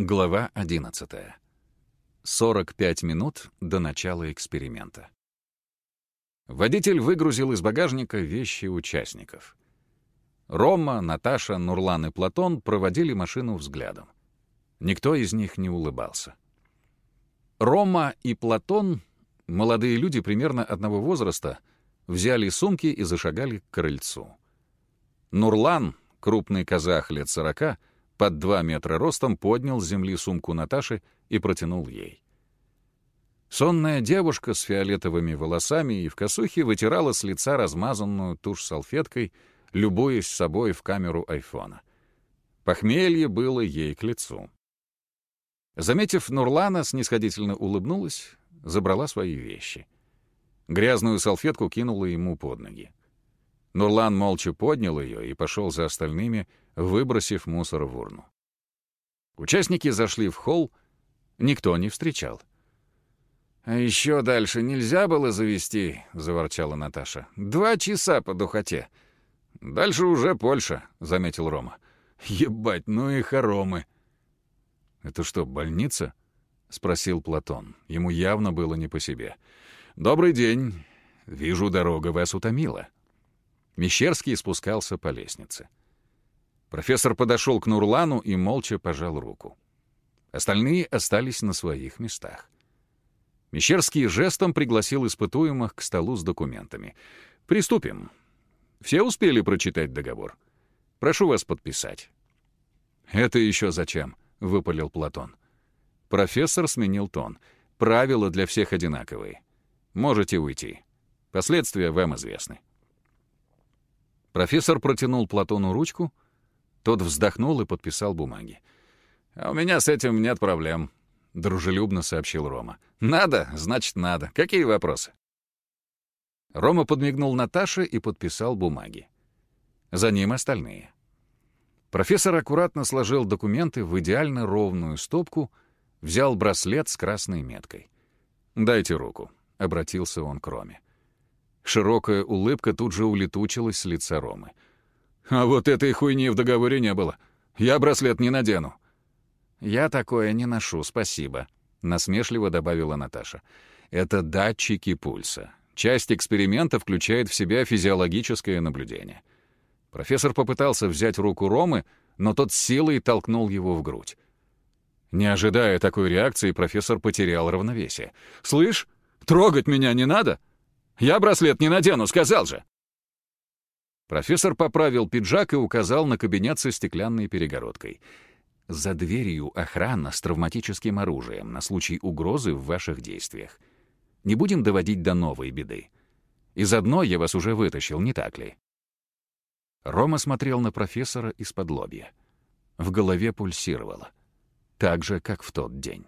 Глава 11. 45 минут до начала эксперимента. Водитель выгрузил из багажника вещи участников. Рома, Наташа, Нурлан и Платон проводили машину взглядом. Никто из них не улыбался. Рома и Платон, молодые люди примерно одного возраста, взяли сумки и зашагали к крыльцу. Нурлан, крупный казах лет сорока, под два метра ростом поднял с земли сумку Наташи и протянул ей. Сонная девушка с фиолетовыми волосами и в косухе вытирала с лица размазанную тушь салфеткой, любуясь собой в камеру айфона. Похмелье было ей к лицу. Заметив Нурлана, снисходительно улыбнулась, забрала свои вещи. Грязную салфетку кинула ему под ноги. Нурлан молча поднял ее и пошел за остальными, выбросив мусор в урну. Участники зашли в холл, никто не встречал. «А еще дальше нельзя было завести», — заворчала Наташа. «Два часа по духоте». «Дальше уже Польша», — заметил Рома. «Ебать, ну и хоромы». «Это что, больница?» — спросил Платон. Ему явно было не по себе. «Добрый день. Вижу, дорога вас утомила». Мещерский спускался по лестнице. Профессор подошел к Нурлану и молча пожал руку. Остальные остались на своих местах. Мещерский жестом пригласил испытуемых к столу с документами. «Приступим. Все успели прочитать договор? Прошу вас подписать». «Это еще зачем?» — выпалил Платон. Профессор сменил тон. «Правила для всех одинаковые. Можете уйти. Последствия вам известны». Профессор протянул Платону ручку, тот вздохнул и подписал бумаги. «А у меня с этим нет проблем», — дружелюбно сообщил Рома. «Надо, значит, надо. Какие вопросы?» Рома подмигнул Наташе и подписал бумаги. За ним остальные. Профессор аккуратно сложил документы в идеально ровную стопку, взял браслет с красной меткой. «Дайте руку», — обратился он к Роме. Широкая улыбка тут же улетучилась с лица Ромы. «А вот этой хуйни в договоре не было. Я браслет не надену». «Я такое не ношу, спасибо», — насмешливо добавила Наташа. «Это датчики пульса. Часть эксперимента включает в себя физиологическое наблюдение». Профессор попытался взять руку Ромы, но тот силой толкнул его в грудь. Не ожидая такой реакции, профессор потерял равновесие. «Слышь, трогать меня не надо!» Я браслет не надену, сказал же!» Профессор поправил пиджак и указал на кабинет со стеклянной перегородкой. «За дверью охрана с травматическим оружием на случай угрозы в ваших действиях. Не будем доводить до новой беды. Из одной я вас уже вытащил, не так ли?» Рома смотрел на профессора из-под лобья. В голове пульсировало. Так же, как в тот день.